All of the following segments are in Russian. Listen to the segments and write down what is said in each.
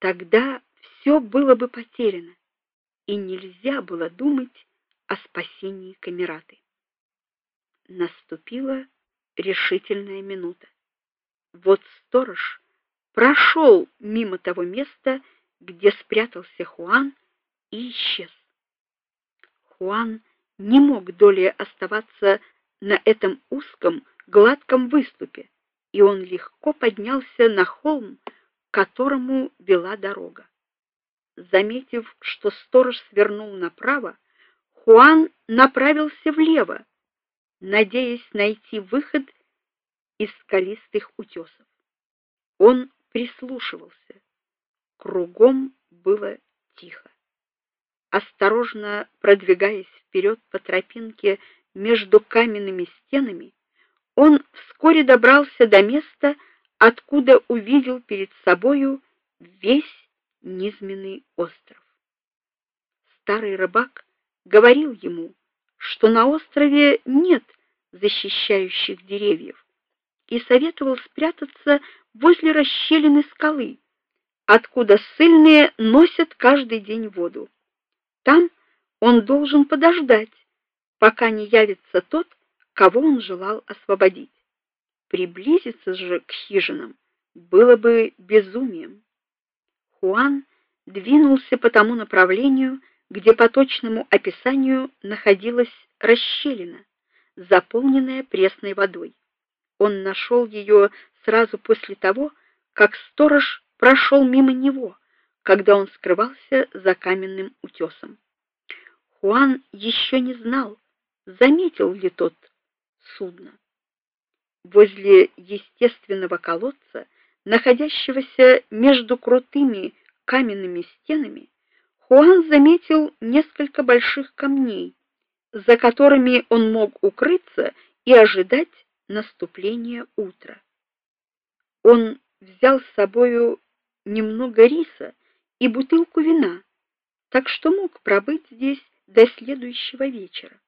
Тогда все было бы потеряно, и нельзя было думать о спасении Камераты. Наступила решительная минута. Вот сторож прошел мимо того места, где спрятался Хуан, и исчез. Хуан не мог долее оставаться на этом узком, гладком выступе, и он легко поднялся на холм, которому вела дорога. Заметив, что сторож свернул направо, Хуан направился влево, надеясь найти выход из скалистых утесов. Он прислушивался. Кругом было тихо. Осторожно продвигаясь вперед по тропинке между каменными стенами, он вскоре добрался до места, откуда увидел перед собою весь низменный остров. Старый рыбак говорил ему, что на острове нет защищающих деревьев, и советовал спрятаться возле расщелины скалы, откуда сыльные носят каждый день воду. Там он должен подождать, пока не явится тот, кого он желал освободить. Приблизиться же к хижинам было бы безумием. Хуан двинулся по тому направлению, где по точному описанию находилась расщелина, заполненная пресной водой. Он нашел ее сразу после того, как сторож прошел мимо него, когда он скрывался за каменным утесом. Хуан еще не знал, заметил ли тот судно. Возле естественного колодца, находящегося между крутыми каменными стенами, Хуан заметил несколько больших камней, за которыми он мог укрыться и ожидать наступления утра. Он взял с собою немного риса и бутылку вина, так что мог пробыть здесь до следующего вечера.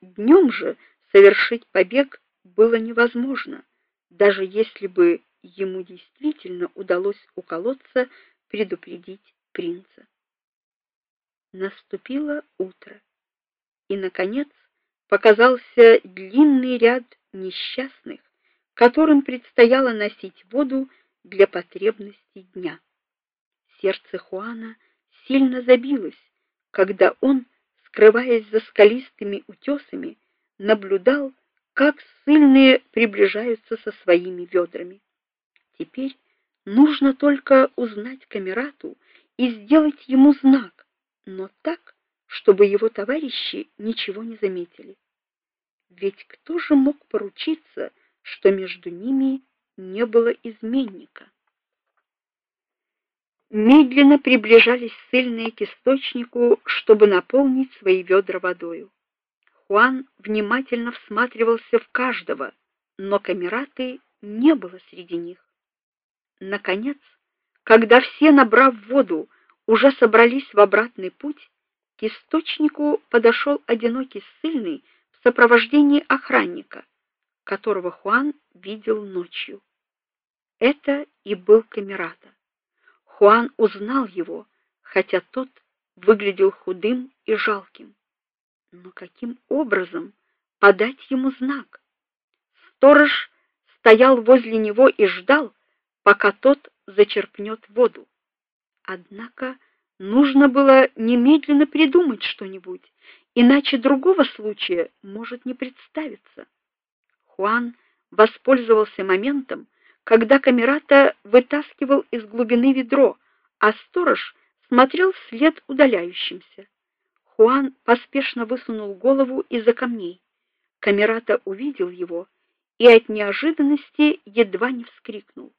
Днем же совершить побег было невозможно, даже если бы ему действительно удалось у колодца предупредить принца. Наступило утро, и наконец показался длинный ряд несчастных, которым предстояло носить воду для потребностей дня. Сердце Хуана сильно забилось, когда он, скрываясь за скалистыми утесами, наблюдал, как сильные приближаются со своими ведрами. Теперь нужно только узнать Камерату и сделать ему знак, но так, чтобы его товарищи ничего не заметили. Ведь кто же мог поручиться, что между ними не было изменника? Медленно приближались сильные к источнику, чтобы наполнить свои ведра водою. Хуан внимательно всматривался в каждого, но камераты не было среди них. Наконец, когда все, набрав воду, уже собрались в обратный путь, к источнику подошел одинокий ссыльный в сопровождении охранника, которого Хуан видел ночью. Это и был Камерата. Хуан узнал его, хотя тот выглядел худым и жалким. Но каким образом подать ему знак? Сторож стоял возле него и ждал, пока тот зачерпнет воду. Однако нужно было немедленно придумать что-нибудь, иначе другого случая может не представиться. Хуан воспользовался моментом, когда камерата вытаскивал из глубины ведро, а сторож смотрел вслед удаляющимся. Хуан поспешно высунул голову из-за камней. Камерата увидел его и от неожиданности едва не вскрикнул.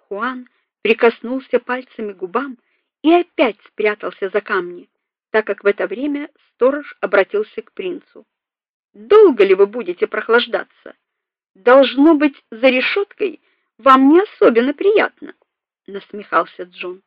Хуан прикоснулся пальцами к губам и опять спрятался за камни, так как в это время сторож обратился к принцу. Долго ли вы будете прохлаждаться? Должно быть, за решеткой вам не особенно приятно, насмехался Джон.